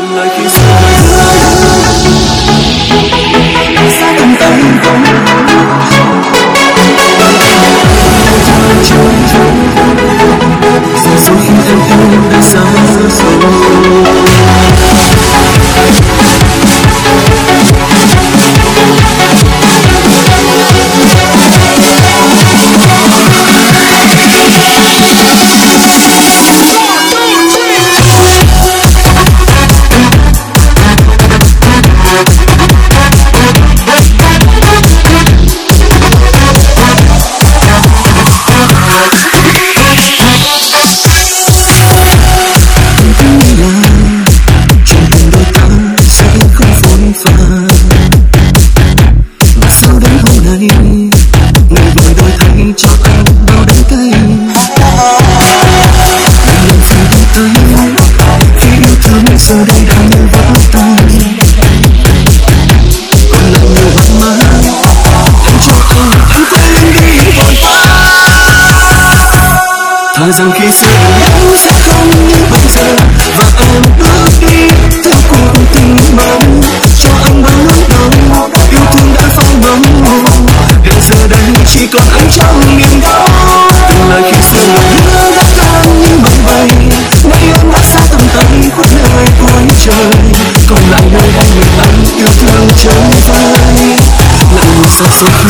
từng lời khi xưa hứa đã xa tầm tay không Để không bỏ lỡ những video xa dẫn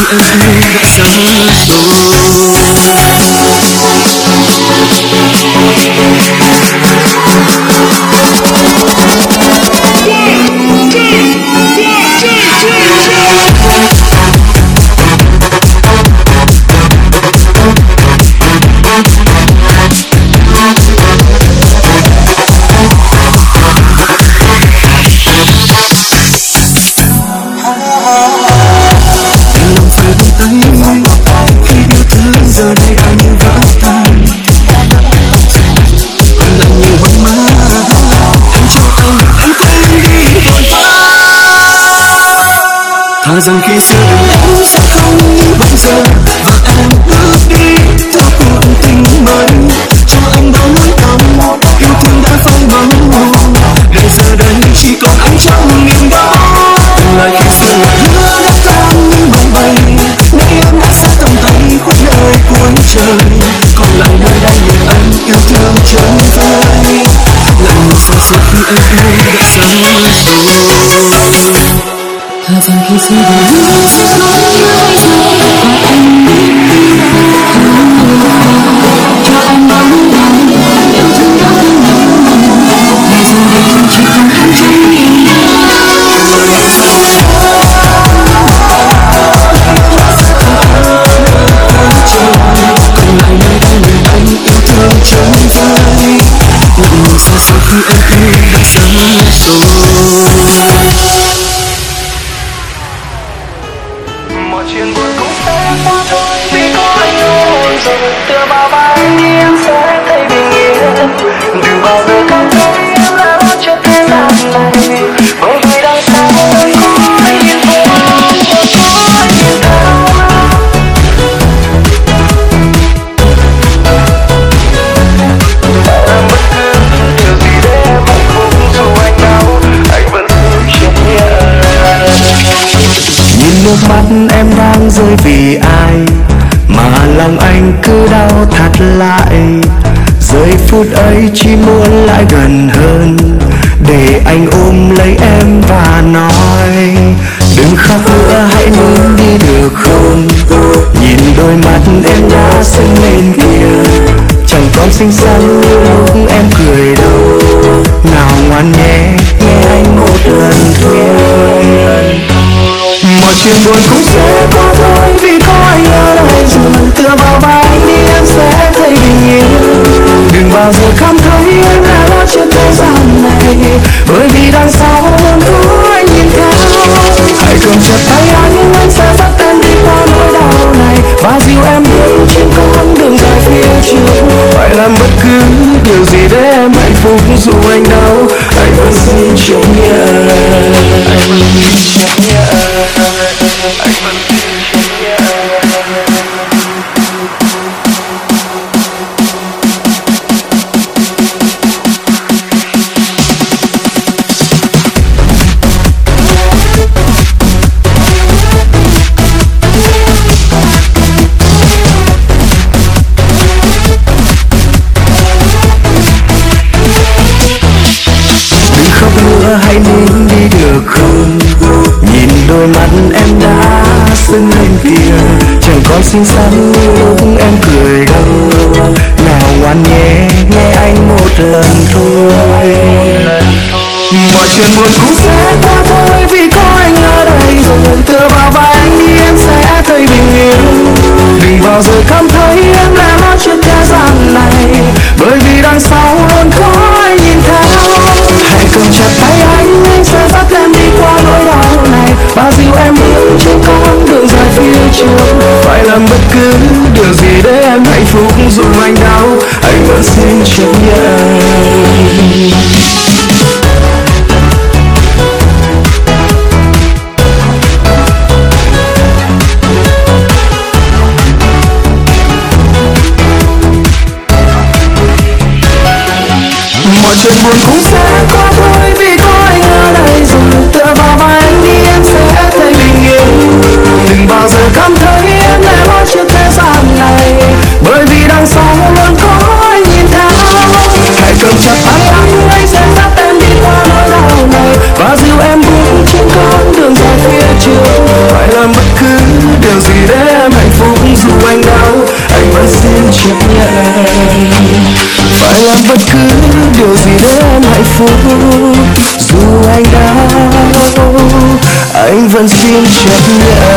xót sau khi em thà rằng ấy chỉ muốn lại gần hơn? Để anh ôm lấy em và nói, đừng khóc nữa, hãy muốn đi được không? Nhìn đôi mắt em đã sưng lên kia chẳng còn xinh xắn như lúc em cười đâu. Nào ngoan nhé, nghe anh một lần thôi. Mọi chuyện buồn cũng sẽ qua đừng bao giờ cảm thấy em đã lo trên thế gian này. Bởi vì đằng sau luôn có anh nhìn theo. Hãy cầm chặt tay anh anh sẽ dắt em đi qua nỗi đau này. Và dìu em bước trên con đường dài phía trước. Phải làm bất cứ điều gì để em hạnh phúc dù anh đau. Anh vẫn xin chấp nhận. Anh vẫn xin chấp nhận. Anh vẫn xinh xắn lúc em cười đâu. Nào ngoan nhé, nghe anh một lần thôi. Mọi chuyện buồn cũ dù anh đau anh vẫn xin chấp nhận. friends been checked out.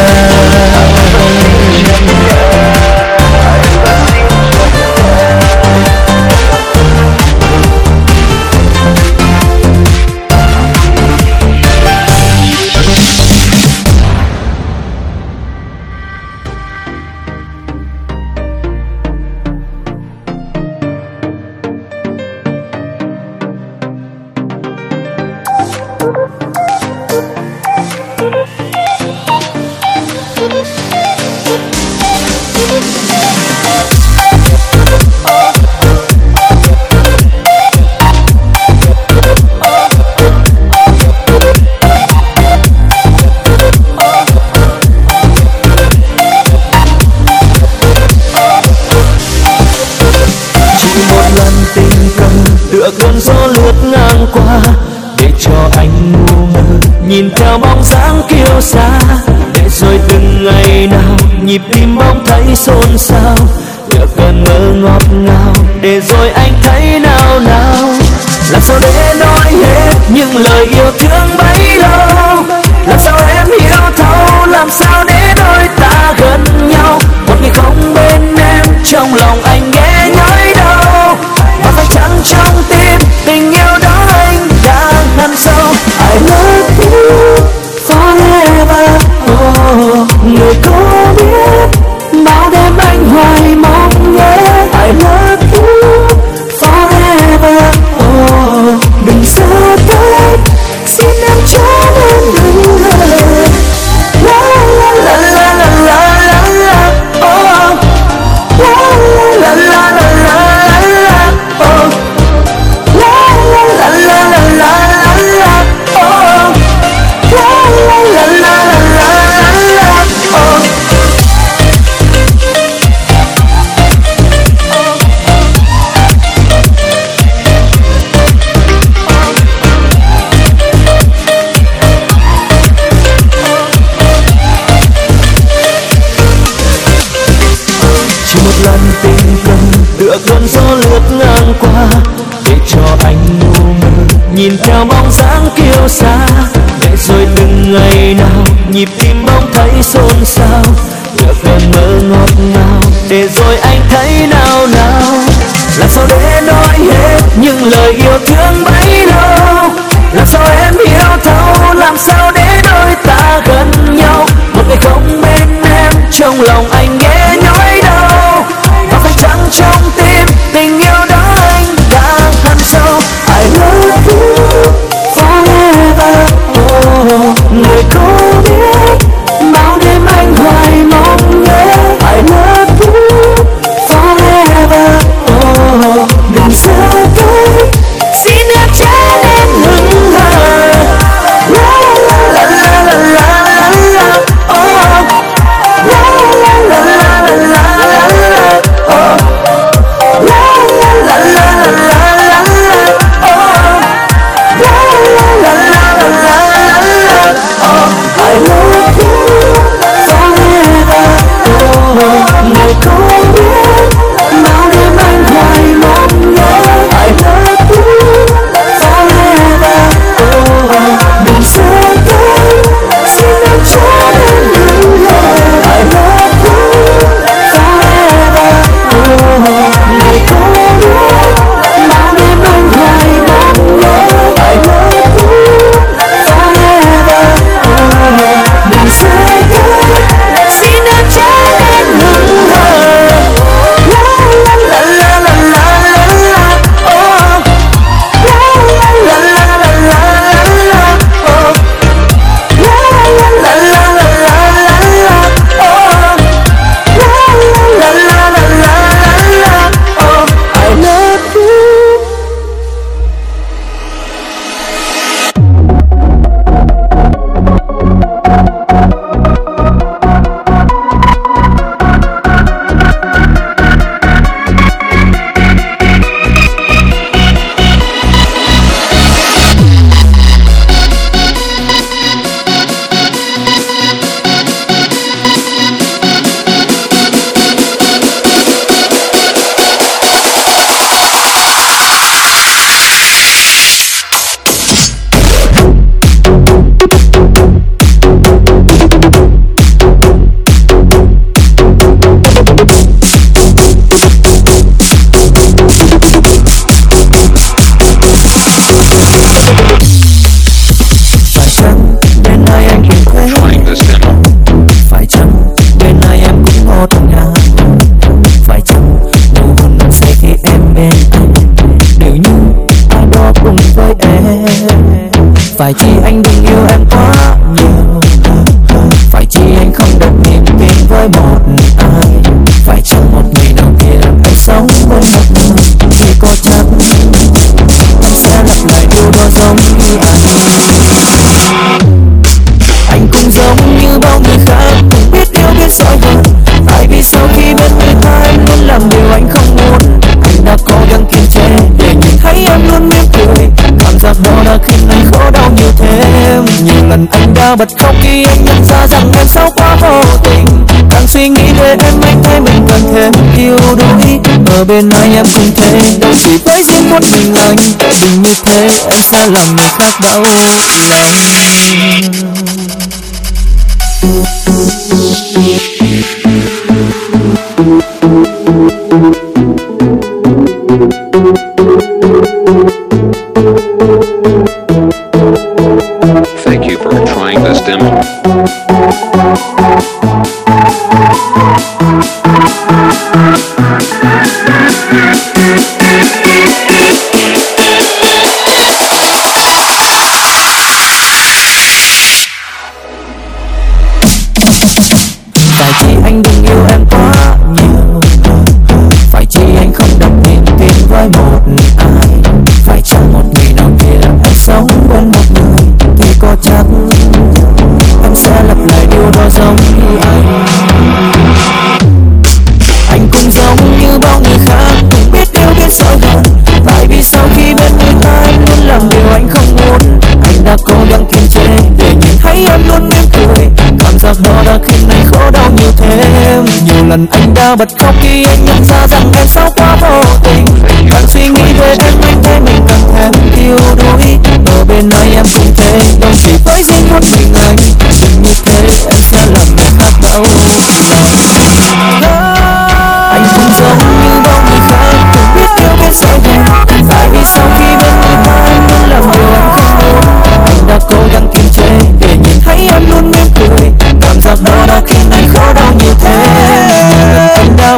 ngờ khi anh khổ đau như thế Nhiều lần anh đã bật khóc khi anh nhận ra rằng em sao quá vô tình. Càng suy nghĩ về em anh thấy mình càng thêm yếu đuối. Ở bên ai em cũng thế, đâu chỉ với riêng một mình anh. Vì như thế em sẽ làm người khác đau lòng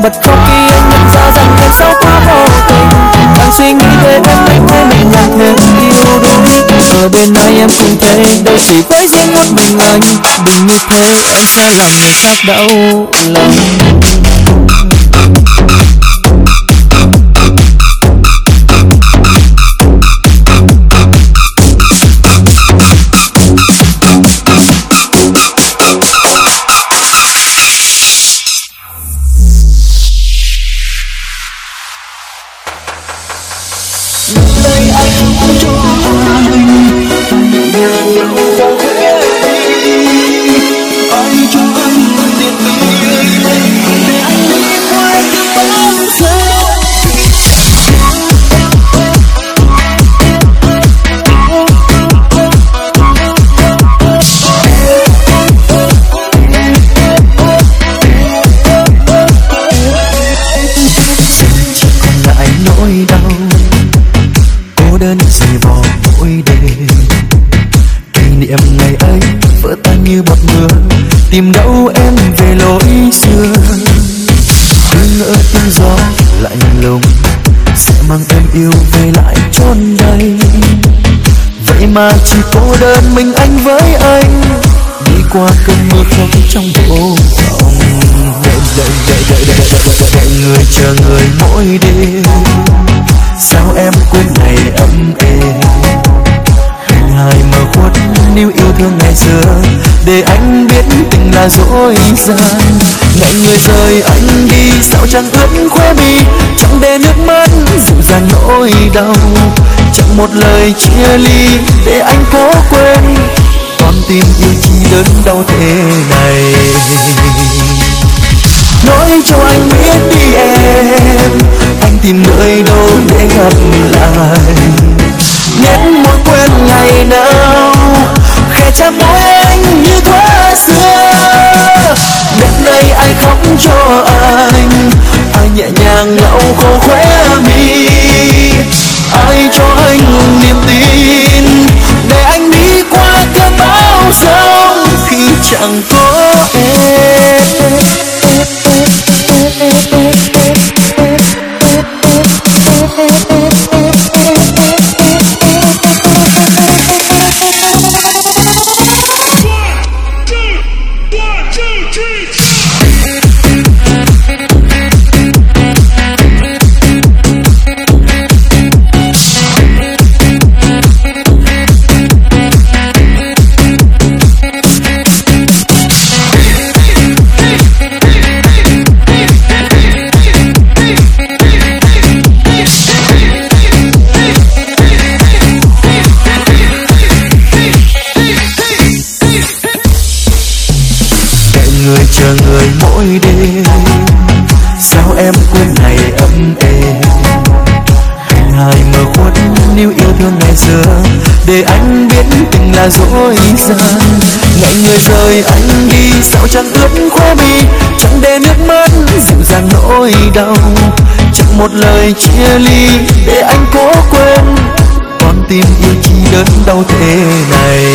bật khóc khi em nhận ra rằng đằng sau quá vô tình. Càng suy nghĩ về em anh thấy mình là thêm yêu đuối. Ở bên ai em cũng thế. đâu chỉ với riêng một mình anh. Đừng như thế, em sẽ làm người khác đau lòng. là dối gian ngày người rời anh đi, sao chẳng ướt khóe mi? Chẳng để nước mắt dịu dàng nỗi đau. Chẳng một lời chia ly để anh cố quên. Con tim yêu chi đớn đau thế này. Nói cho anh biết đi em, anh tìm nơi đâu để gặp lại. Nhét môi quên ngày nào khẽ chạm môi anh như thuở Ai khóc cho anh? Ai nhẹ nhàng lau khô khóe mi? Ai cho anh niềm tin? Để anh đi qua cơn bão giông khi chẳng lừa để anh biết tình là dối gian. Ngày người rời anh đi, sao chẳng ướt khóe mi? Chẳng để nước mắt dịu dàng nỗi đau. Chẳng một lời chia ly để anh cố quên. Con tim yêu chi đớn đau thế này.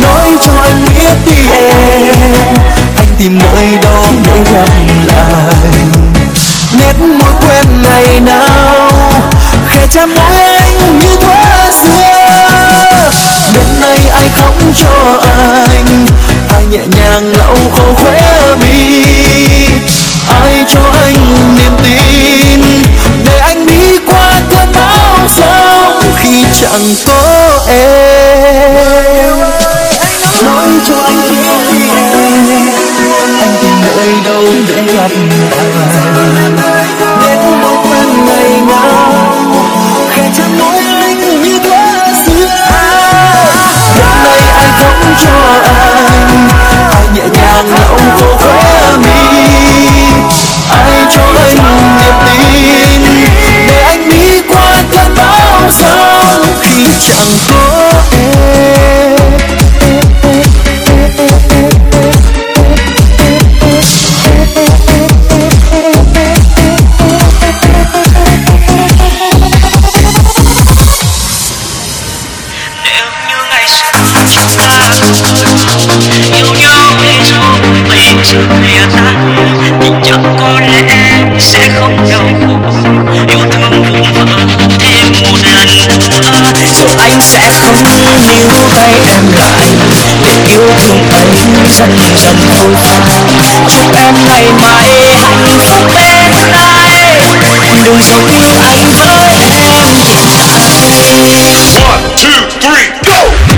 Nói cho anh biết đi em. Anh tìm nơi đâu để gặp lại. Nét môi quen ngày nào? Khẽ chạm môi anh như thuở xưa. Đêm nay ai khóc cho anh. Ai nhẹ nhàng lau khô khóe mi. Ai cho anh niềm tin? Để anh đi qua cơn bão giông khi chẳng có em. Nói cho anh biết em anh tìm nơi đâu để gặp anh cho anh niềm tin để anh đi qua cơn bão giông khi chẳng có em nếu như ngày xưa chúng ta yêu nhau đến rồi bây giờ lìa ta chẳng có lẽ sẽ không đau khổ. Yêu thương vụn vỡ thêm một lần nữa. Rồi anh sẽ không níu tay em lại để yêu thương ấy dần dần thôi phai chúc em ngày mai hạnh phúc bên ai đừng dối anh với em. One, two, three, go!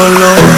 Thấy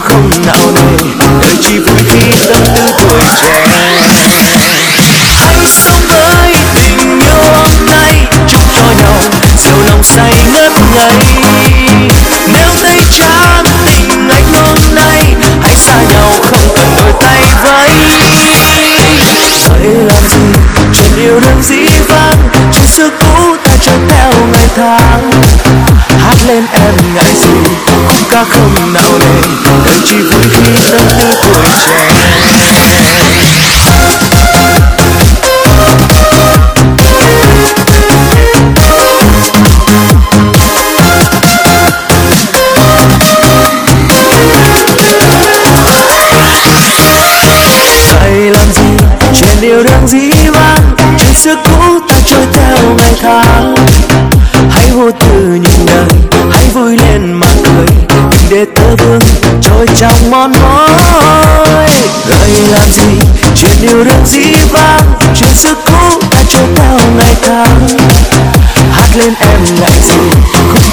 không nào nề, đời chỉ vui khi tâm tư tuổi trẻ. Hãy sống với tình yêu hôm nay, chúc cho nhau rượu lòng say ngất ngây. Nếu thấy chán tình anh hôm nay, hãy xa nhau không cần đôi tay vẫy vậy làm gì chuyện yêu đương dĩ vãng chuyện xưa cũ ta trôi theo ngày tháng. Hát lên em ngại gì ta không nào nề đời chỉ vui khi tâm tư tuổi trẻ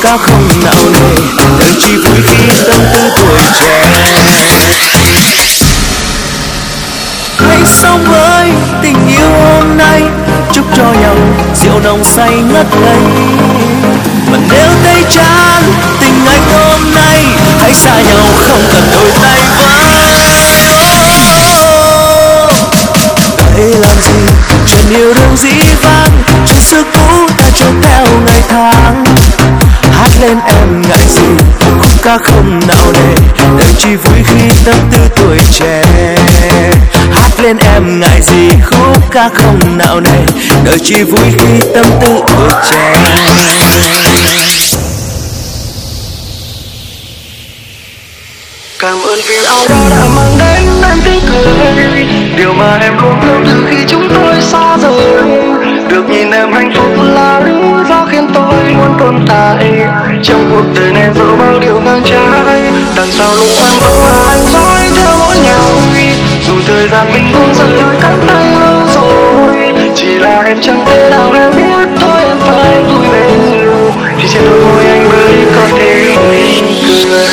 khúc không nào nề, đời chỉ vui khi tâm tư tuổi trẻ. Hãy sống với tình yêu hôm nay, chúc cho nhau rượu nồng say ngất ngây. Mà nếu tay chán tình anh hôm nay, hãy xa nhau không cần đôi tay vẫy vậy làm gì, chuyện yêu đương dĩ vãng chuyện xưa em ngại gì? Khúc ca không nào nề đời chỉ vui khi tâm tư tuổi trẻ. Hát lên em ngại gì? Khúc ca không nào nề, đời chỉ vui khi tâm tư tuổi trẻ. Cảm ơn vì ai đó đã mang đến em tiếng cười. Điều mà em luôn vỡ bao điều ngang trái Đằng sau lúc em vỡ là anh dõi theo mỗi ngày Dù thời gian mình cũng rời đôi cắt tay lâu rồi. Chỉ là em chẳng thể nào em biết, thôi em phải vui bên nhiều. Thì trên đôi môi anh mới có thể mỉm cười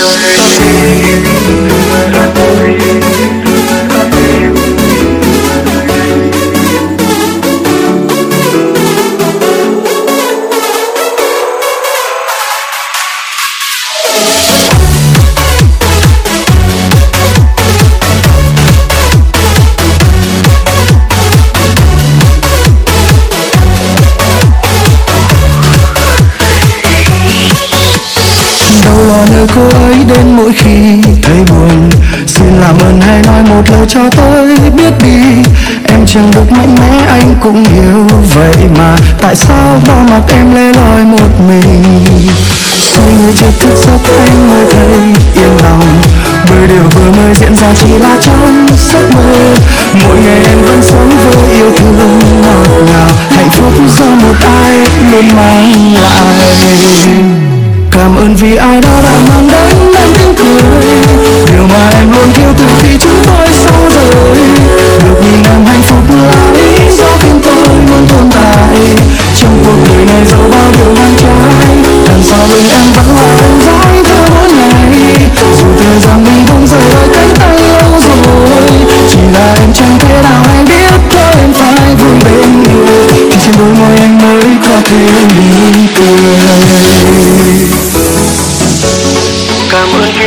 một lời cho tôi biết đi. Em chẳng được mạnh mẽ, anh cũng hiểu vậy mà. Tại sao bỏ mặc em lê loi một mình? Xoay người chưa thức giấc, anh mới thấy yên lòng. Bởi điều vừa mới diễn ra chỉ là trong giấc mơ. Mỗi ngày em vẫn sống với yêu thương ngọt ngào. Hạnh phúc do một ai luôn mang lại. Cảm ơn vì ai đó đã mang đến em tiếng cười. Điều mà em luôn yêu từ khi chúng tôi Được nhìn em hạnh phúc là lý do khiến tôi luôn tồn tại Trong cuộc đời này dẫu bao điều ngang trái Đằng sau lưng em vẫn là em dõi theo mỗi ngày Dù thời gian mình không rời đôi cánh tay lâu rồi Chỉ là em chẳng thể nào anh biết thôi em phải vui bên người Thì trên đôi môi anh mới có thể mỉm cười Cảm ơn vì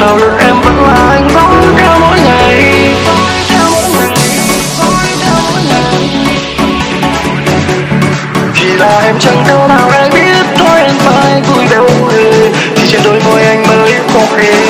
sau lưng em vẫn là anh dõi theo mỗi ngày. Chỉ là em chẳng đâu nào ai biết thôi, em phải vui đâu Thì trên đôi môi anh mới có thể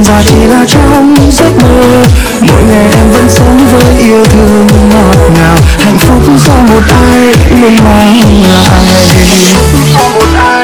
hẹn giờ chỉ là trong giấc mơ. Mỗi ngày em vẫn sống với yêu thương ngọt ngào. Hạnh phúc do một ai luôn mang lại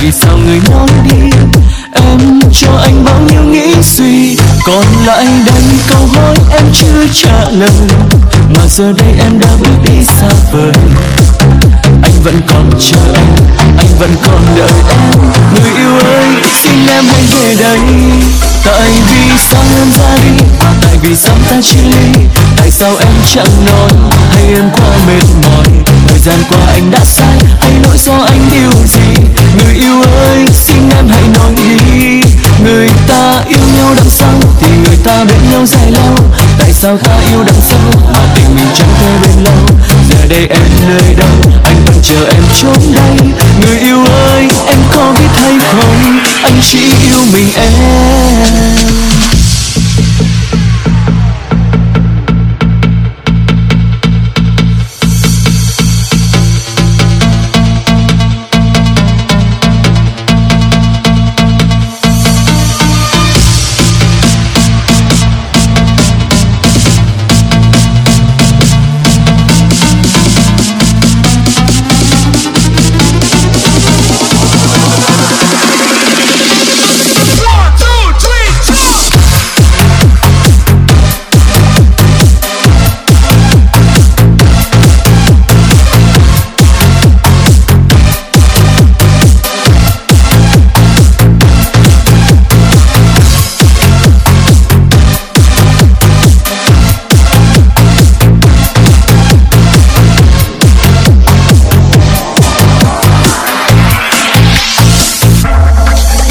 vì sao người nói đi? Em cho anh bao nhiêu nghĩ suy. Còn lại đây câu hỏi em chưa trả lời. Mà giờ đây em đã bước đi xa vời. Anh vẫn còn chờ em, anh vẫn còn đợi em. Người yêu ơi, xin em hãy về đây. Tại vì sao em ra đi? Tại vì sao ta chia ly? Tại sao em chẳng nói? Hay em quá mệt mỏi? Gian qua anh đã sai. Hay lỗi do anh điều gì? Người yêu ơi, xin em hãy nói đi. Người ta yêu nhau đằng sau, thì người ta bên nhau dài lâu. Tại sao ta yêu đằng sau, mà tình mình chẳng thể bên lâu? Giờ đây em nơi đâu? Anh vẫn chờ em chốn đây. Người yêu ơi, em có biết hay không? Anh chỉ yêu mình em.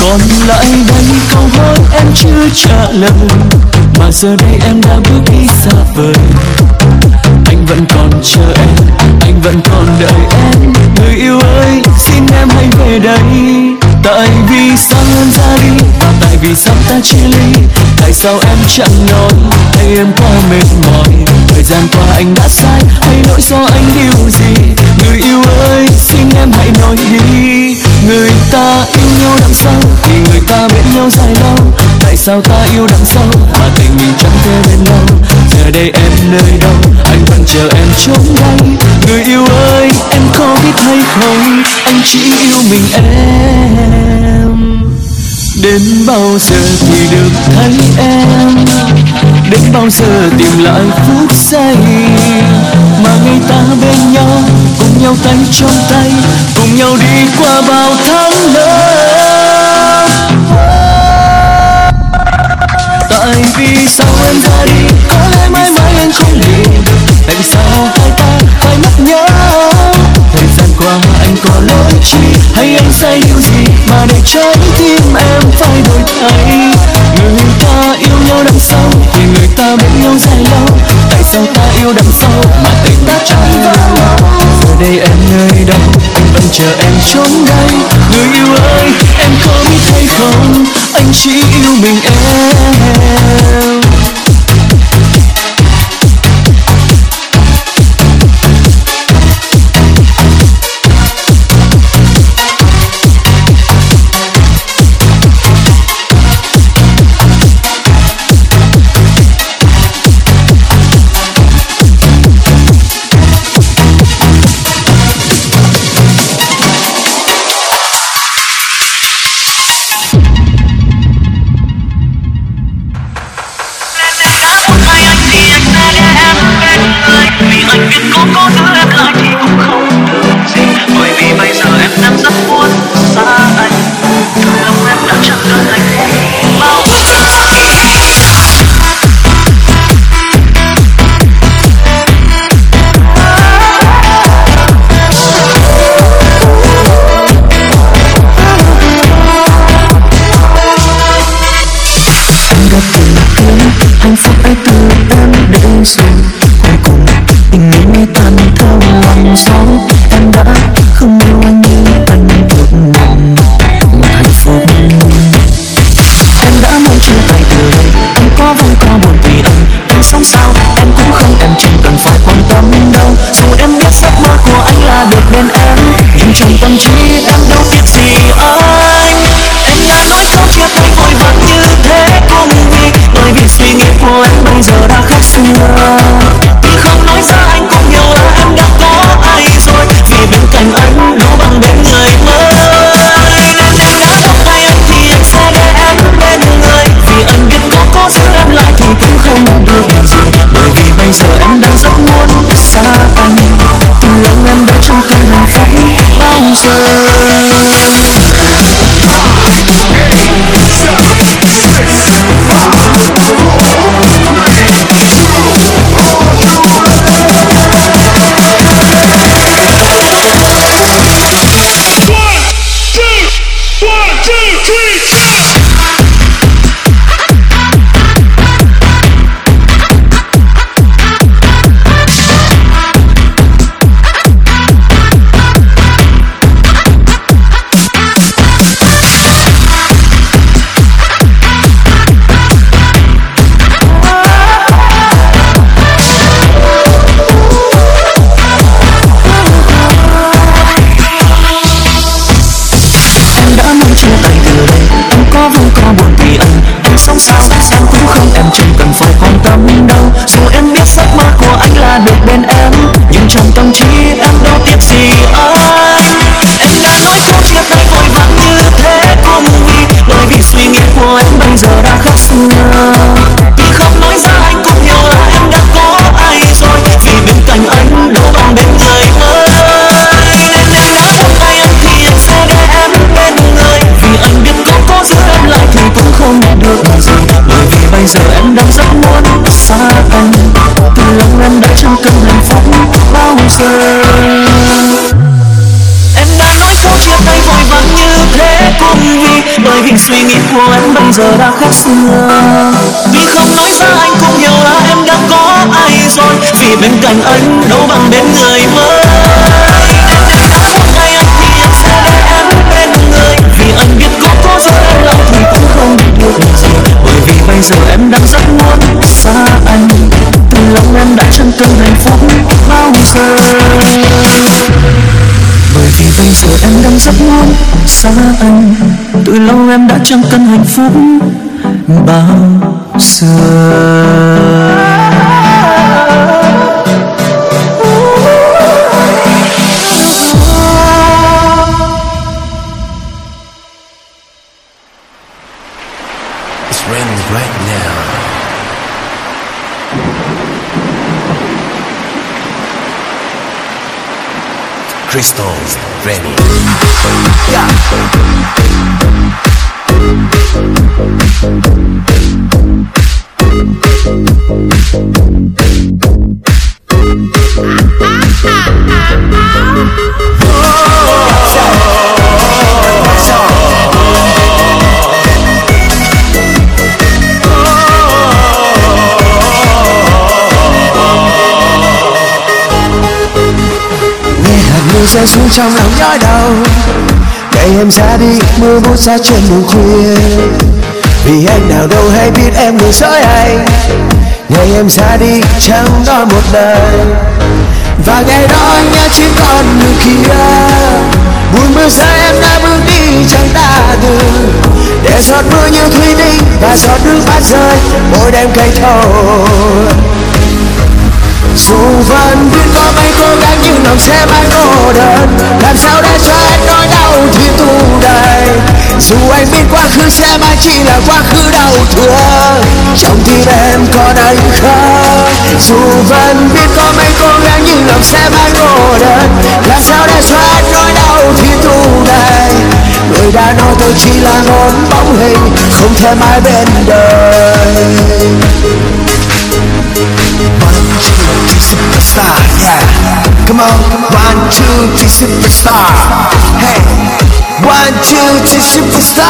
Còn lại đây, câu hỏi em chưa trả lời. Mà giờ đây em đã bước đi xa vời. Anh vẫn còn chờ em, anh vẫn còn đợi em. Người yêu ơi, xin em hãy về đây. Tại vì sao em ra đi? Và tại vì sao ta chia ly. Tại sao em chẳng nói? Hay em quá mệt mỏi? Thời gian qua anh đã sai, hay lỗi do anh điều gì? Người yêu ơi, xin em hãy nói đi. Người ta yêu ta bên nhau dài lâu? Tại sao ta yêu đằng sau mà tình mình chẳng thể bên lâu giờ đây em nơi đâu? Anh vẫn chờ em trốn đây người yêu ơi, em có biết hay không? Anh chỉ yêu mình em. Đến bao giờ thì được thấy em? Đến bao giờ tìm lại phút giây? Mà ngày ta bên nhau, cùng nhau tay trong tay, cùng nhau đi qua bao tháng năm tại vì sao em ra đi? Có lẽ mãi mãi anh không hiểu tại vì sao hai ta phải mất nhau thời gian qua anh có lỗi chi? Hay anh sai điều gì mà để trái tim em phải đổi thay? Người ta yêu nhau đằng sau, thì người ta bên nhau dài lâu. Tại sao ta yêu đằng sau mà tình ta chẳng lâu đây em nơi đâu anh vẫn chờ em trốn đây. Người yêu ơi, em có biết hay không? Anh chỉ yêu mình em. Giờ đã khác xưa. Vì không nói ra anh cũng hiểu là em đã có ai rồi. Vì bên cạnh anh đâu bằng bên người mới. Em đã anh thì sẽ để em bên người. Vì anh biết cố em thì cũng không được Bởi vì bây giờ em đang rất muốn xa anh. Từ lòng em đã chân cơn hạnh phúc bao giờ vì bây giờ em đang rất muốn xa anh. Từ lâu em đã chẳng cần hạnh phúc bao giờ. Ready. nghe mưa rơi xuống trong lòng nhói đau. Ngày em ra đi, mưa bút ra trên đường khuya. Vì anh nào đâu hay biết em lừa dối anh ngày em ra đi, chẳng nói một lời. Và ngày đó anh nhớ chỉ còn người kia. Buồn mưa rơi em đã bước đi, chẳng ta từ. Để giọt mưa như thủy tinh và giọt nước mắt rơi, mỗi đêm cây thâu dù vẫn biết có mấy cố gắng nhưng lòng sẽ mãi cô đơn. Làm sao để cho anh nói đau thì tu đầy. dù anh biết quá khứ sẽ mãi chỉ là quá khứ đau thương. Trong tim em còn anh không dù vẫn biết có mấy cố gắng nhưng lòng sẽ mãi cô đơn. Làm sao để cho anh nói đau thì tu đầy. người đã nói tôi chỉ là ngón bóng hình, không thể mãi bên đời. superstar, yeah. Come on, one, two, three, superstar. Hey, one, two, three, superstar.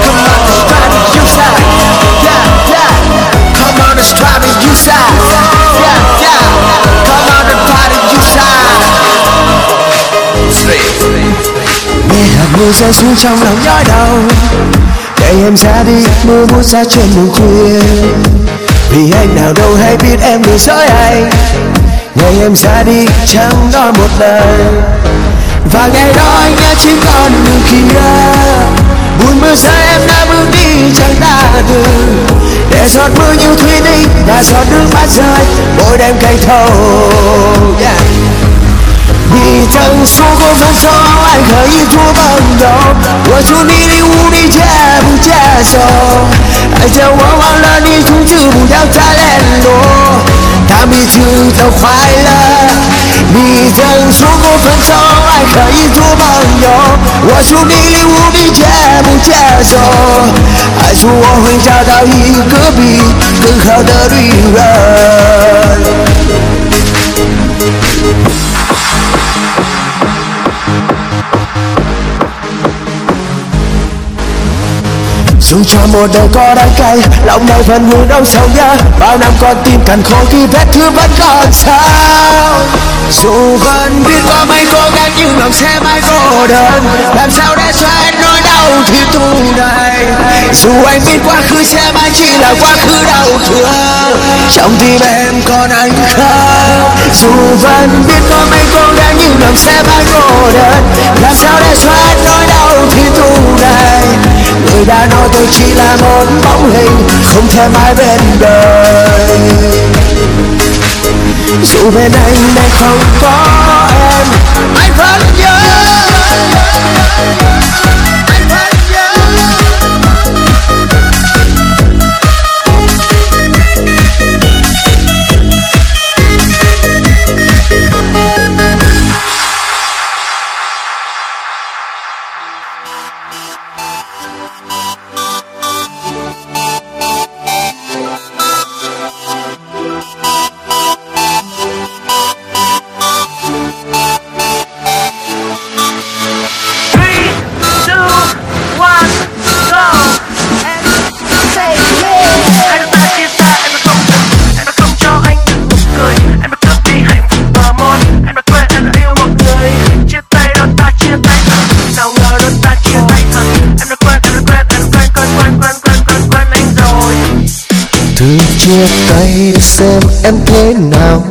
Yeah, yeah, yeah, come on and party, you side. Yeah, yeah, come on and party, you nhói đau Ngày em ra đi, mưa buốt ra trên đường khuya. Vì anh nào đâu hay biết em người dõi anh. Ngày em ra đi, chẳng nói một lời. Và ngày đó anh nhớ chỉ còn đường kia Buồn mưa rơi em đã bước đi, chẳng ta từ Để giọt mưa như thủy tinh và giọt nước mắt rơi. Mỗi đêm cây thâu yeah. 你曾说过分手爱可以做朋友，我祝你礼物你接不接受？爱着我忘了你，从此不要再联络，他彼此都快乐。你曾说过分手爱可以做朋友，我祝你礼物你接不接受？还说我会找到一个比更好的女人。Dù cho một đời có đắng cay, lòng này vẫn vương đau sâu nhá bao năm con tim cằn khô khi vết thương vẫn còn sao? Dù vẫn biết có mấy cố gắng nhưng lòng sẽ mãi cô đơn. Làm sao để xóa hết nỗi đau thì tu này dù anh biết quá khứ sẽ mãi chỉ là quá khứ đau thương. Trong tim em còn anh không? Dù vẫn biết có mấy cố gắng nhưng lòng sẽ mãi cô đơn. Làm sao để xóa hết nỗi đau thì tu này người đã nói tôi chỉ là một bóng hình, không thể mãi bên đời. Dù bên anh đây không có em, anh vẫn nhớ. Chia tay để xem em thế nào.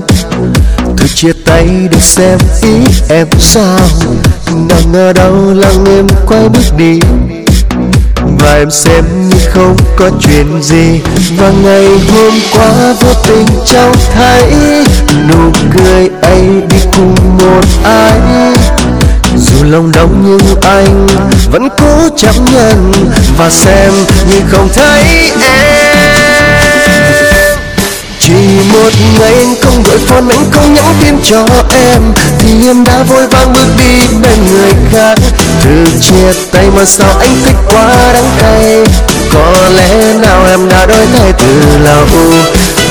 Thử chia tay để xem ý em sao. Nào ngờ đâu lặng im quay bước đi. Và em xem như không có chuyện gì. Và ngày hôm qua vô tình trông thấy Nụ cười ấy đi cùng một ai. Dù lòng đông nhưng anh vẫn cố chấp nhận. Và xem như không thấy em một ngày anh không gọi phone anh không nhắn tin cho em. Thì em đã vội vàng bước đi bên người khác. Từ chia tay mà sao anh thích quá đắng cay. Có lẽ nào em đã đổi thay từ lâu.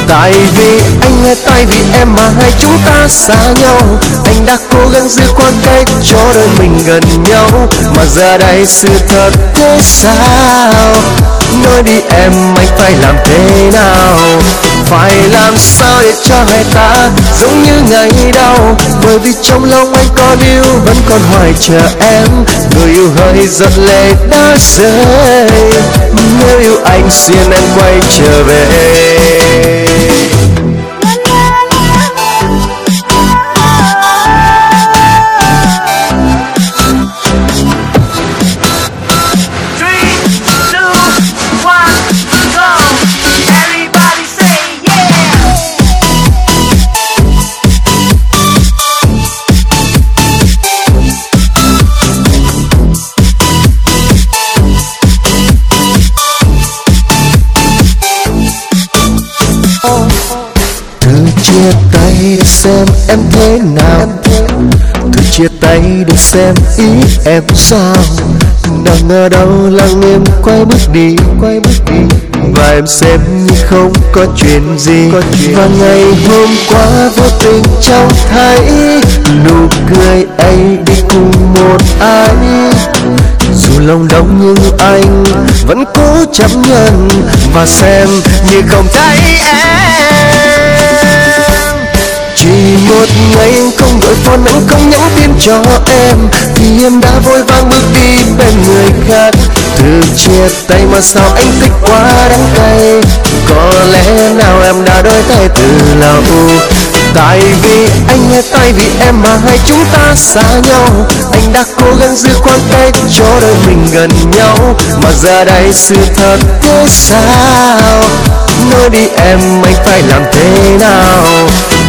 Tại vì anh hay tại vì em mà hai chúng ta xa nhau. Anh đã cố gắng giữ khoảng cách cho đôi mình gần nhau. Mà giờ đây sự thật thế sao? Nói đi em anh phải làm thế nào? Phải làm sao để cho hai ta giống như ngày đau, Bởi vì trong lòng anh còn yêu vẫn còn hoài chờ em. Người yêu hơi giận lệ đã rơi. Nếu yêu anh xin em quay trở về. Chia tay để xem ý em sao. Đang ở đâu lặng im quay bước đi, quay bước đi. Và em xem như không có chuyện gì. Và ngày hôm qua vô tình trông thấy Nụ cười ấy đi cùng một ai. Dù lòng đông nhưng anh vẫn cố chấp nhận và xem như không thấy em. Chỉ một ngày anh phone anh không nhắn tin cho em. Thì em đã vội vàng bước đi bên người khác. Từ chia tay mà sao anh thích quá đắng cay có lẽ nào em đã đổi thay từ lâu. Tại vì anh nghe tay vì em mà hai chúng ta xa nhau. Anh đã cố gắng giữ khoảng cách cho đôi mình gần nhau. Mà giờ đây sự thật thế sao? Nói đi em anh phải làm thế nào?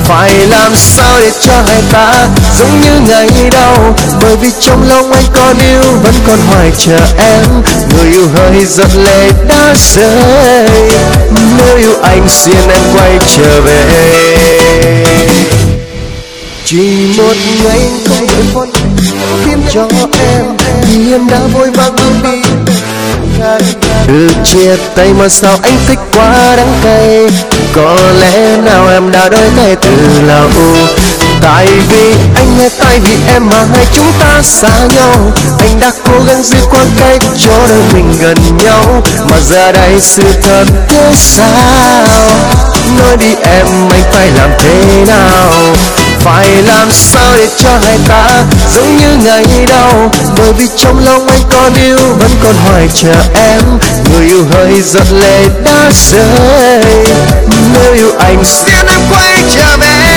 Phải làm sao để cho hai ta giống như ngày đầu? Bởi vì trong lòng anh còn yêu vẫn còn hoài chờ em. Người yêu hơi giận lệ đã rơi. Nếu yêu anh, xin em quay trở về. Chỉ một ngày không đợi phút phim cho em thì em đã vội vàng bước đi từ chia tay mà sao anh thích quá đắng cay? Có lẽ nào em đã đôi tay từ lâu? Tại vì anh nghe tay vì em mà hai chúng ta xa nhau. Anh đã cố gắng giữ khoảng cách cho đôi mình gần nhau. Mà giờ đây sự thật thế sao? Nói đi em anh phải làm thế nào? Phải làm sao để cho hai ta giống như ngày đầu? Bởi vì trong lòng anh còn yêu vẫn còn hoài chờ em. Người yêu hơi giận lệ đã rơi. Nếu yêu anh xin em quay trở về.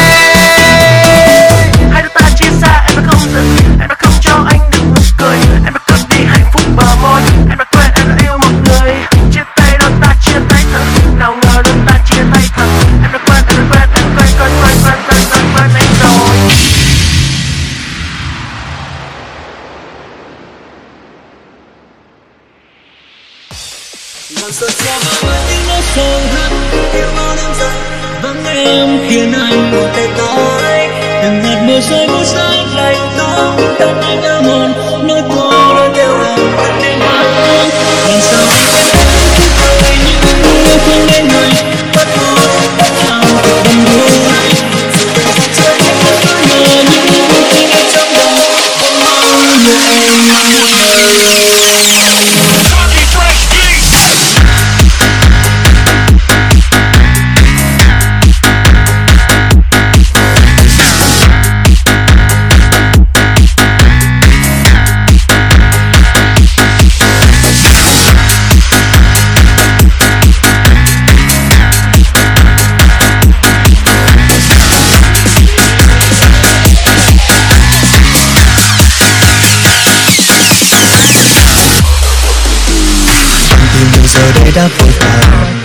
Đã vội vàng.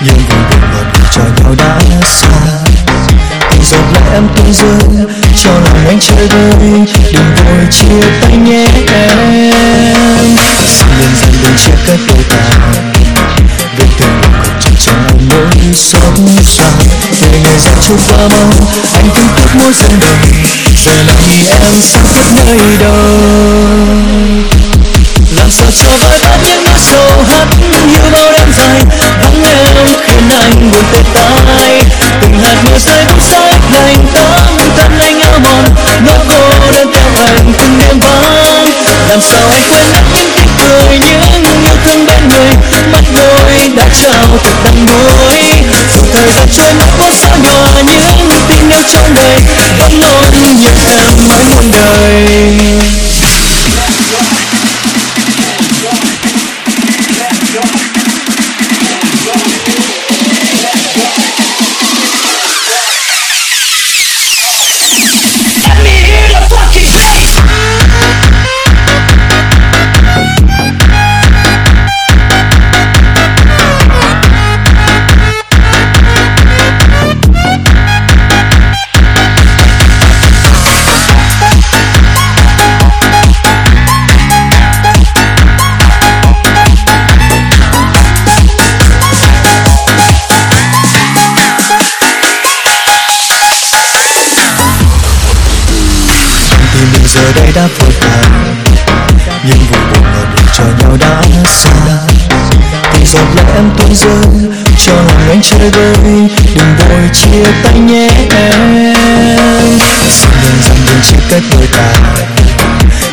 Nhưng vùng buồn ngọt cho nhau đã xa. Anh giọt lại em tuôn rơi cho lòng anh chơi vơi. Đừng vội chia tay nhé em. Xin đừng dần đừng chia cách đôi ta vết thương lòng còn chặt trong anh nỗi sống xa ngày ngày dài trôi qua mau, anh cứ tiếc mỗi dần đời giờ này em sẽ biết nơi đâu làm sao cho vơi bớt những sâu hắt như bao đêm dài. Vắng em khiến anh buồn tê tái. Từng hạt mưa rơi bút rơi đành tấm thân anh áo mòn nỗi cô đơn theo anh từng đêm vắng làm sao anh quên mất những tiếng cười, những yêu thương bên người. Mắt đôi đã trao thật đắm đuối dù thời gian trôi mất có sao nhòa những tình yêu trong đời vẫn luôn nhớ em mãi muôn đời. Giọt lệ em tuôn rơi cho lòng anh chơi vơi. Đừng vội chia tay nhé em. Xin đừng rằng đừng chia cách đôi ta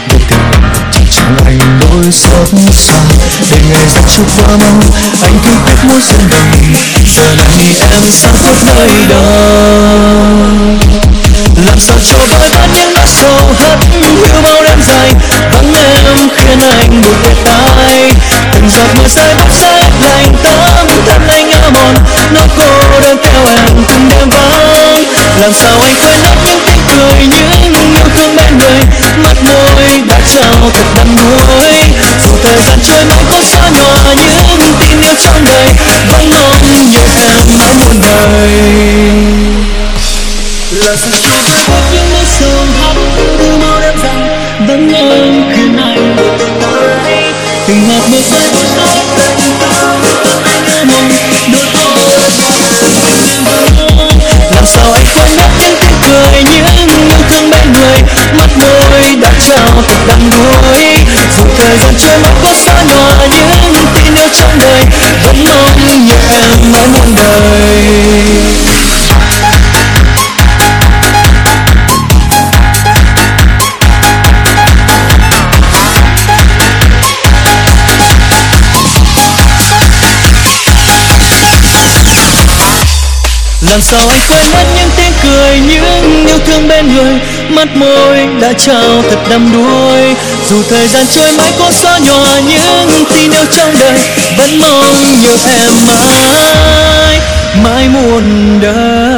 vì tình lòng chẳng chặt anh đôi xót xa. Để ngày dài chút qua mau anh thương tiếc muốn dần đồng giờ này em xa khuất nơi đâu làm sao cho vơi bớt những nỗi sầu làm sao anh quên hết những tiếng cười những nụ thương bên người mắt môi đã trao thật đắm đuối dù thời gian trôi mãi có xóa nhòa những tin yêu trong đời, vẫn mong nhớ em mãi muôn đời. Là sự trôi môi thật đắm đuối dù thời gian trôi mất có xa nhòa những tin yêu trong đời vẫn mong như em mãi muôn đời. Làm sao anh quên mất những tiếng cười, những yêu thương bên người? Mắt môi đã trao thật đắm đuối. Dù thời gian trôi mãi có xóa nhòa, những tin yêu trong đời vẫn mong nhớ em mãi mãi muôn đời.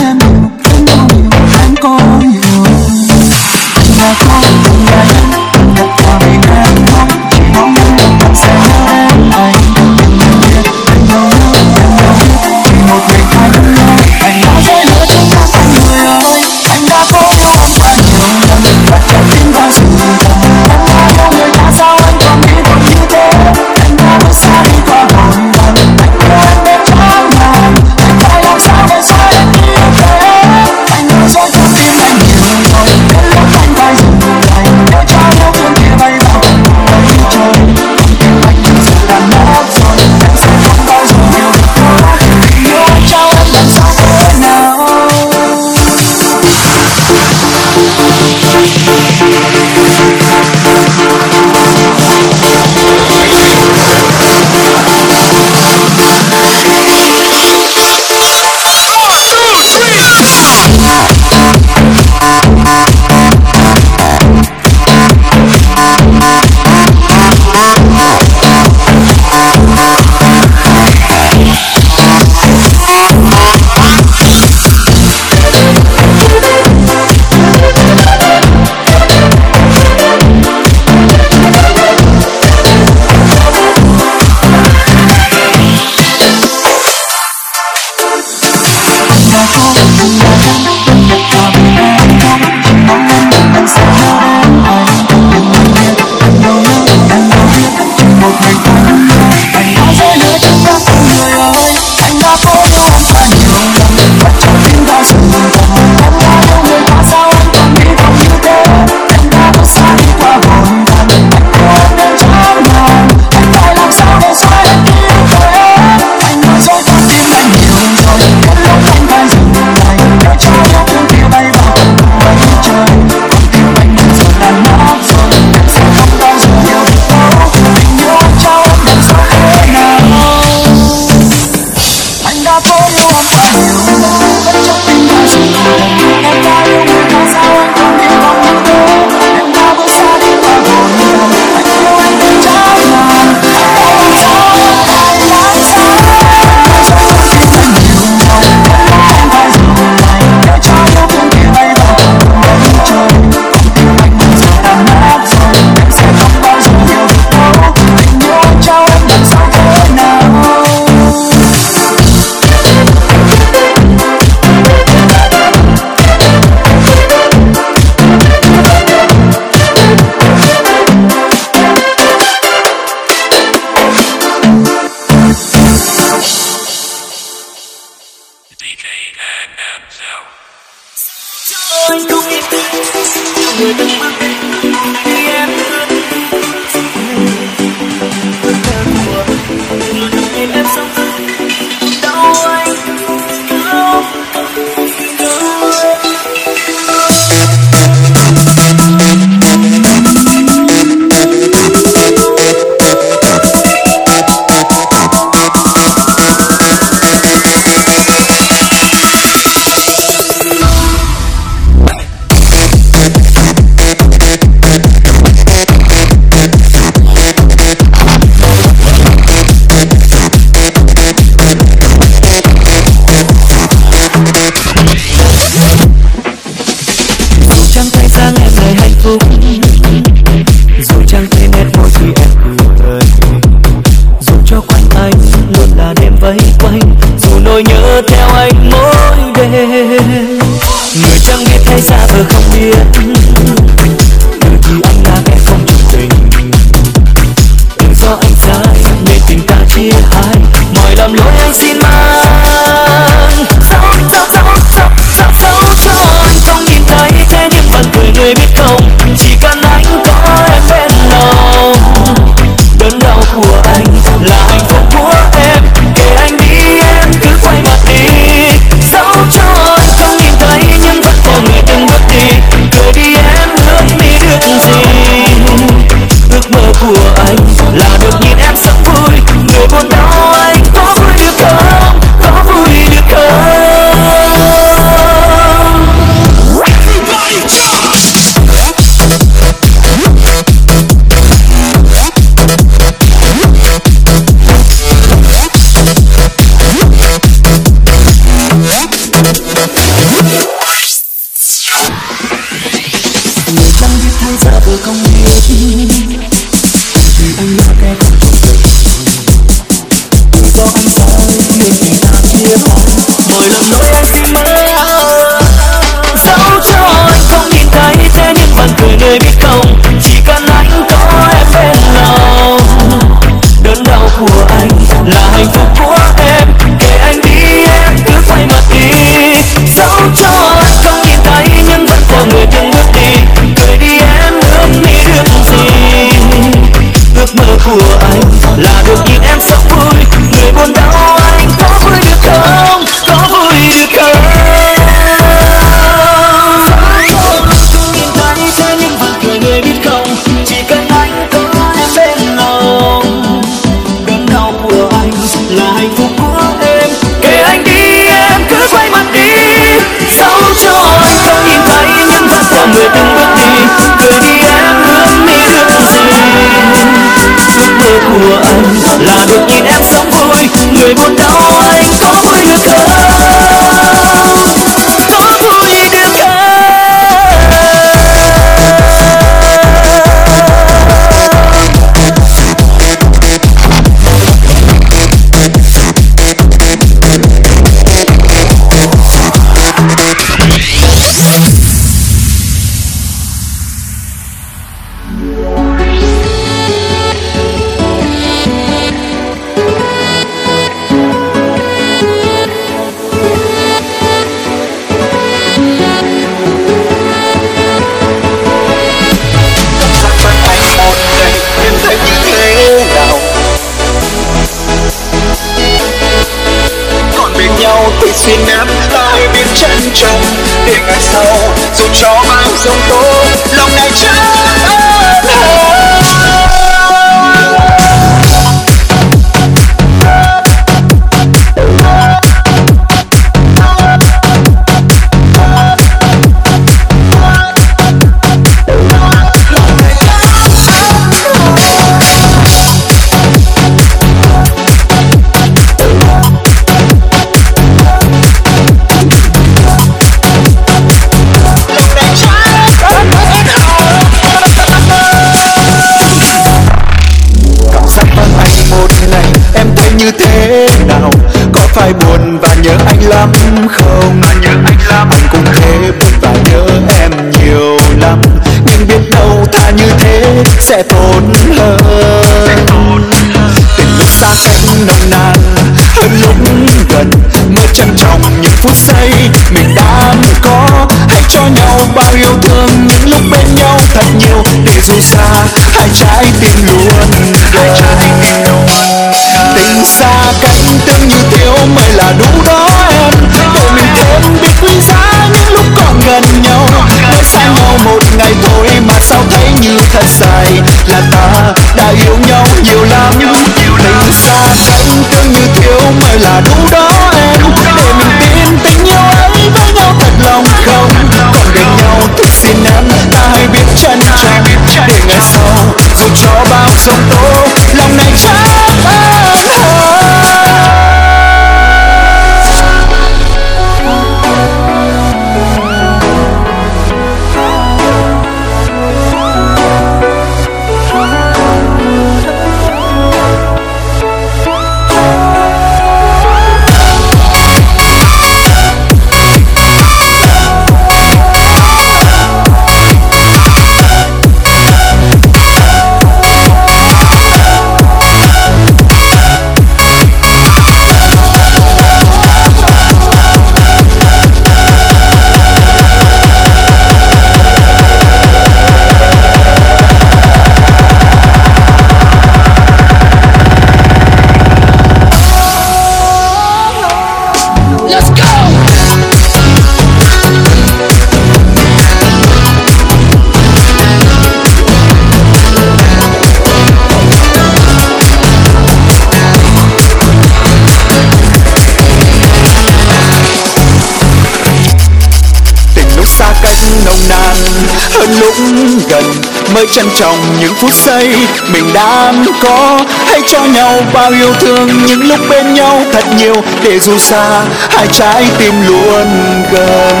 Mới trân trọng những phút giây mình đã có. Hãy cho nhau bao yêu thương, những lúc bên nhau thật nhiều. Để dù xa, hai trái tim luôn gần.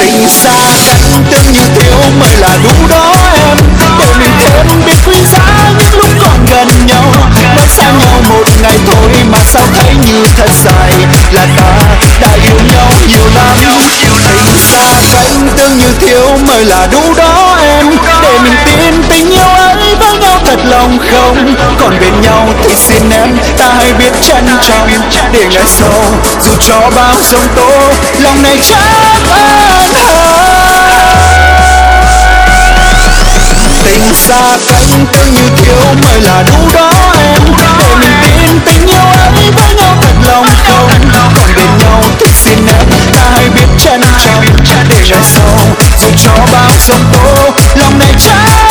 Tình xa cách tương như thiếu mới là đủ đó em. Để mình thêm biết quý giá những lúc còn gần nhau. Đã xa nhau một ngày thôi mà sao thấy như thật dài. Là ta đã yêu nhau nhiều lắm. Tình xa cách tương như thiếu mới là đủ đó em, để mình tin tình yêu ấy với nhau thật lòng không? Còn bên nhau thì xin em, ta hãy biết trân trọng. Để ngày sau, dù cho bao sóng tố, lòng này chắc ơn hơn. Tình xa cách tôi như thiếu mới là đủ đó em. Để mình tin tình yêu ấy với nhau thật lòng không? Còn bên nhau thì xin em ta hãy biết chân trọng để ngày sau dù cho bao sóng tố lòng này chắc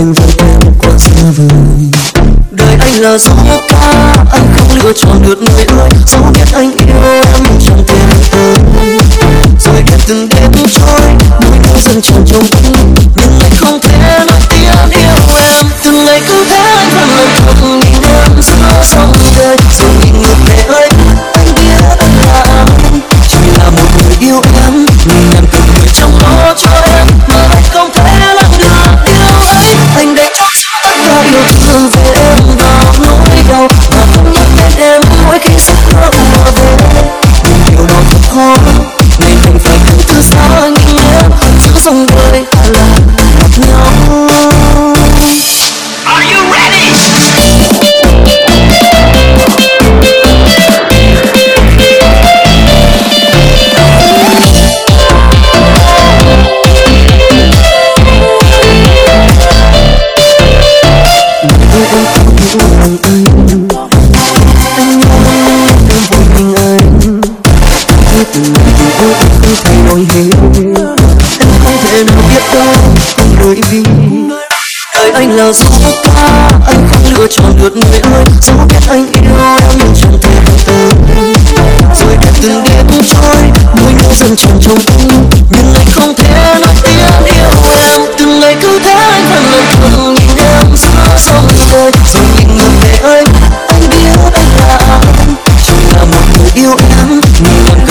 mình vẫn một quá xa vời đời anh là gió ca, anh không lựa chọn được người ơi. Dẫu biết anh yêu em chẳng thể tới rồi em từng đêm trôi mỗi đêm dần tràn trong tim. Không thể nói hết Em không thể nào biết đâu Không đợi vì Đời anh là số ta, Anh không lựa chọn được người ơi Dẫu biết anh yêu em nhưng chẳng thể hành tới Rồi đẹp từng đêm trôi Mùi nhau dần tràn trong tim Nhưng anh không thể nói tiếng yêu em Từng ngày cứ thế anh vẫn lần thường nhìn em xa xăm đời Rồi nhìn ngược về anh Anh biết anh là ai Chỉ là một người yêu em Nhìn em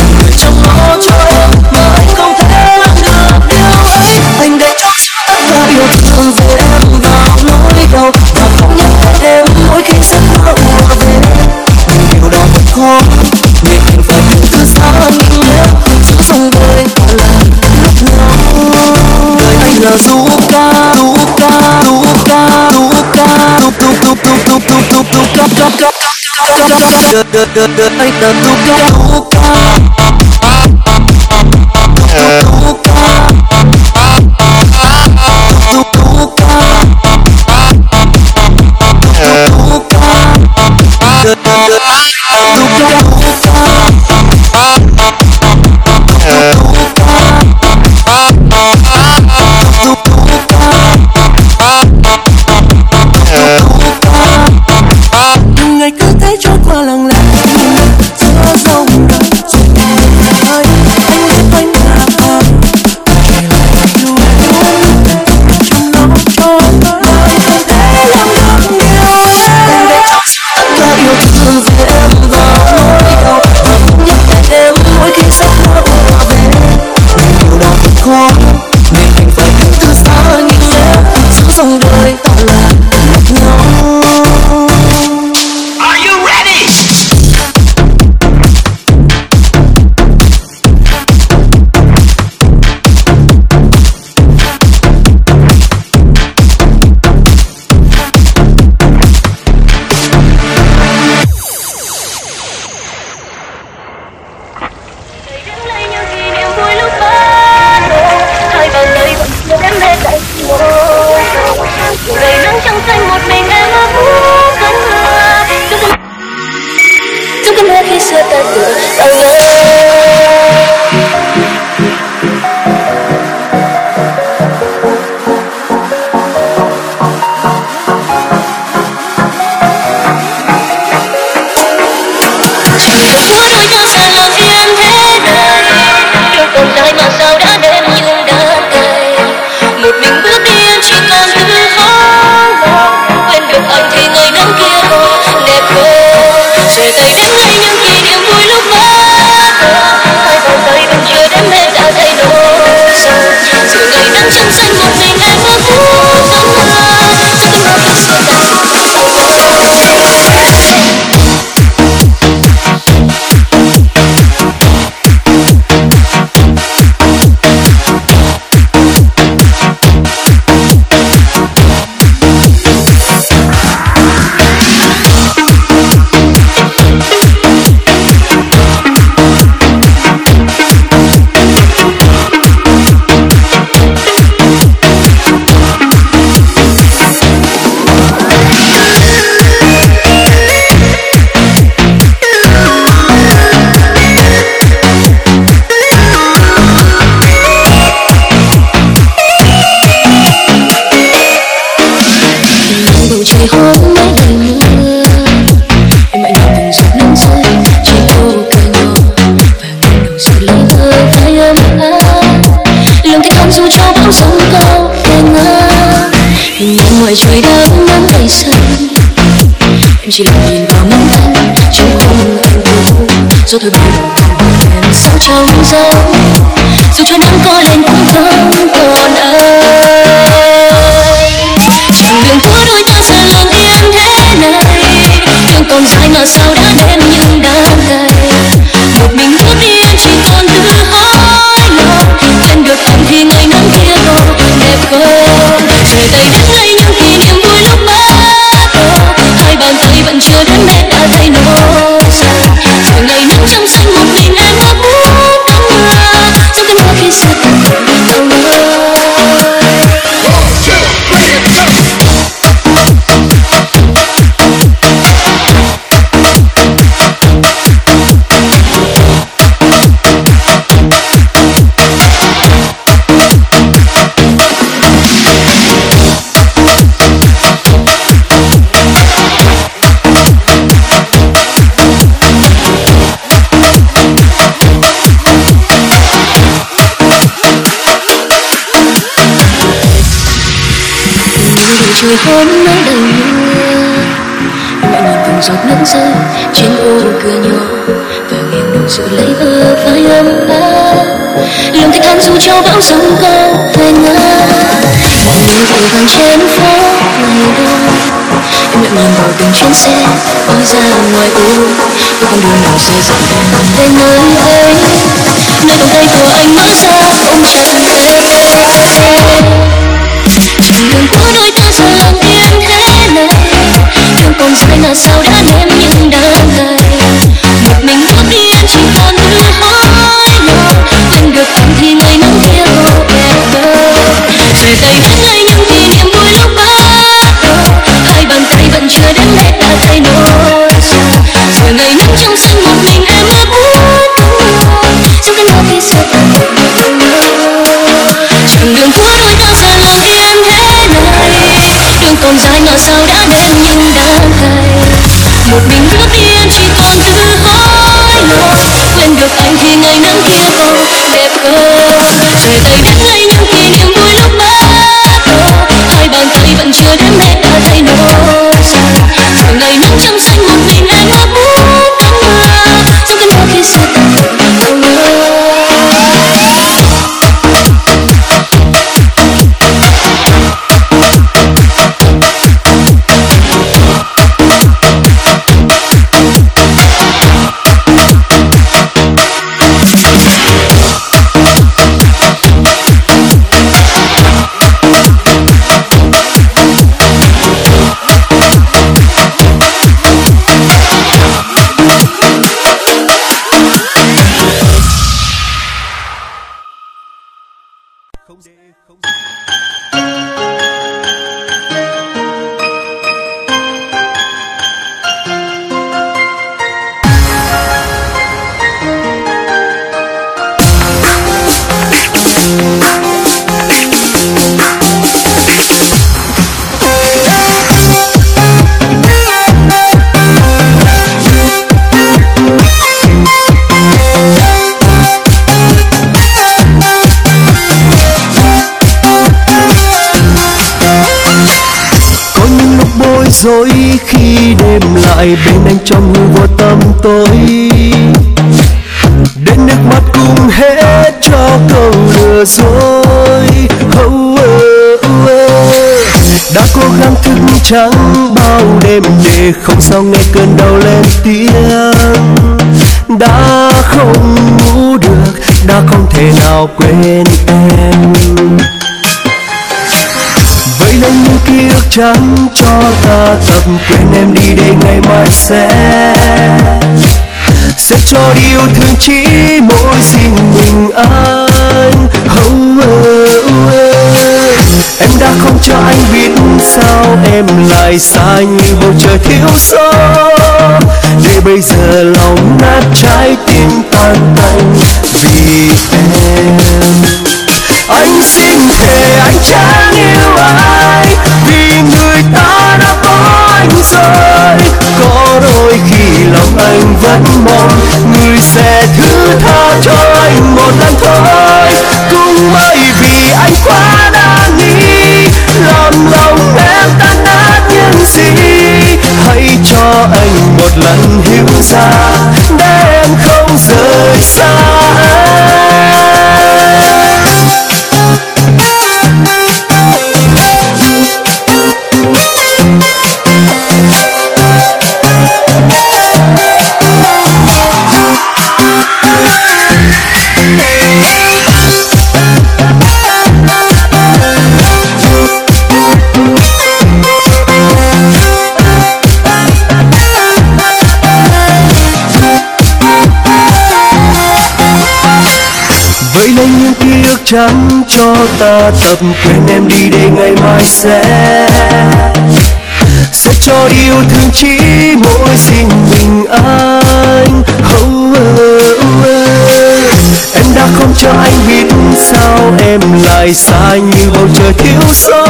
do do do do người tay đến nơi những kỷ niệm vui lúc mơ mơ tay vòng tay vẫn chưa đếm hết đã thay đổi sâu ngày nắng xuân xanh đủ thời thổi đèn sao trong gió dù cho nắng có lên cũng không còn ai chặng đường của đôi ta giờ lặng yên thế này. Đường còn dài mà sao đã đến người trời hôm nay đầy mưa. Mẹ nhìn từng giọt nước rơi trên ô cửa nhỏ. Và nghe nụ sự lấy bờ vai ấm áp lòng thích than dù cho bão giông có về ngã. Mọi người vội vàng trên phố này đông em lại nhìn vào từng chuyến xe bay ra ngoài ô. Tôi con đường nào sẽ dẫn em về nơi ấy? Trắng cho ta tập. Quên em đi để ngày mai sẽ sẽ cho đi yêu thương chỉ mỗi riêng mình anh. Oh, oh, oh. em đã không cho anh biết sao em lại xa như bầu trời thiếu gió. Để bây giờ lòng nát trái tim tan tành vì em. Anh xin thề anh trai lòng anh vẫn mong. Người sẽ thứ tha cho anh một lần thôi. Cũng bởi vì anh quá đa nghi, làm lòng em tan nát nhân gì. Hãy cho anh một lần hiểu ra để em không rời xa. Trắng cho ta tập. Quên em đi để ngày mai sẽ sẽ cho yêu thương chỉ mỗi riêng mình anh. Oh, oh, oh. em đã không cho anh biết sao em lại xa như bầu trời thiếu gió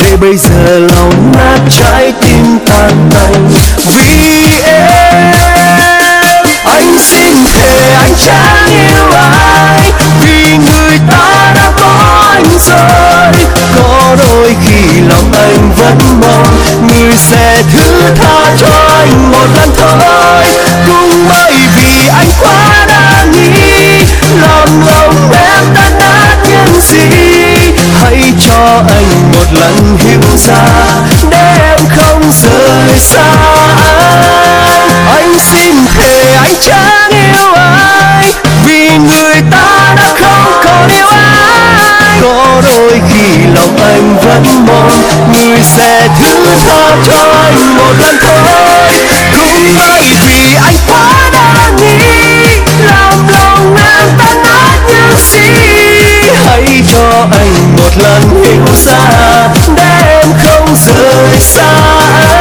để bây giờ lòng nát trái tim tan tành. Vì em xin thề anh chẳng yêu ai. Vì người ta đã có anh rồi. Có đôi khi lòng anh vẫn mong. Người sẽ thứ tha cho anh một lần thôi. Cũng bởi vì anh quá đa nghi. Lòng lòng em đã nát nhân gì. Hãy cho anh một lần hiểu ra để em không rời xa anh anh xin thề anh chẳng yêu ai, vì người ta đã không còn yêu ai. Có đôi khi lòng anh vẫn mong người sẽ thứ tha cho anh một lần thôi. Cũng bởi vì anh quá đa nghi làm lòng em tan nát như si hãy cho anh một lần hiểu ra để em không rời xa. anh